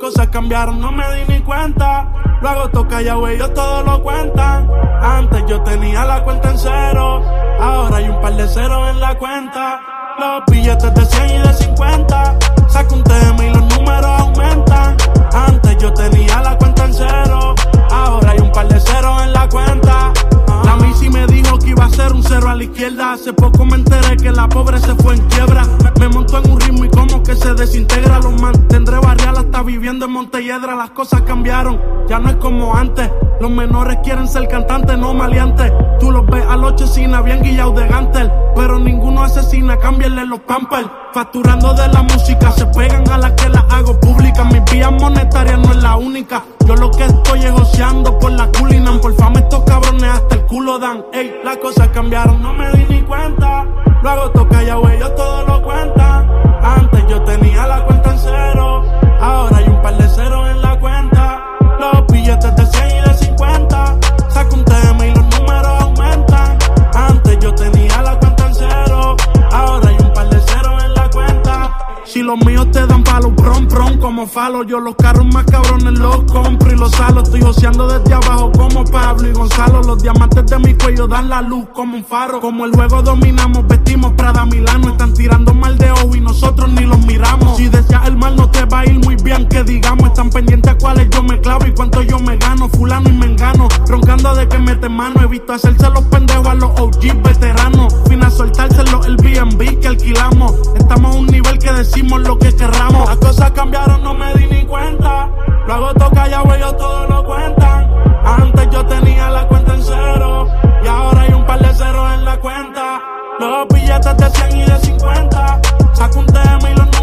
cosas cambiaron, no me di ni cuenta. Luego toca ya, ellos todo lo cuentan. Antes yo tenía la cuenta en cero, ahora hay un par de ceros en la cuenta. Los billetes de 100 y de 50. Saco un tema y los números aumentan. Antes yo tenía la cuenta en cero, ahora hay un par de ceros en la cuenta. La Missy me dijo que iba a ser un cero a la izquierda. Hace poco viviendo en Montelledra. Las cosas cambiaron, ya no es como antes. Los menores quieren ser cantantes, no maleantes. Tú los ves a los chesina bien guillados de gantel. Pero ninguno asesina, cámbienle los pampers. Facturando de la música, se pegan a las que las hago públicas. Mi vía monetaria no es la única. Yo lo que estoy es por la culinan. Por fama estos cabrones hasta el culo dan. Ey, las cosas cambiaron, no me di ni cuenta. Luego toca ya, ellos todo lo cuentan. Antes yo Si los míos te dan palo, prom, prom, como falo. Yo los carros más cabrones los compro y los salo. Estoy joseando desde abajo como Pablo y Gonzalo. Los diamantes de mi cuello dan la luz como un faro. Como el juego dominamos, vestimos Prada Milano. Están tirando mal de ojo y nosotros ni los miramos. Si deseas el mal, no te va a ir muy bien, que digamos. Están pendientes a cuáles yo me clavo y cuánto yo me gano. Fulano y me engano, roncando de que mete mano. He visto hacerse los pendejos a los OG veteranos. Fin a soltárselo el BNB que alquilamos. Estamos a un nivel que decimos lo que querramos. Las cosas cambiaron, no me di ni cuenta. Luego toca ya, ellos todo lo cuentan. Antes yo tenía la cuenta en cero. Y ahora hay un par de ceros en la cuenta. Los billetes de 100 y de 50. Saco un tema y los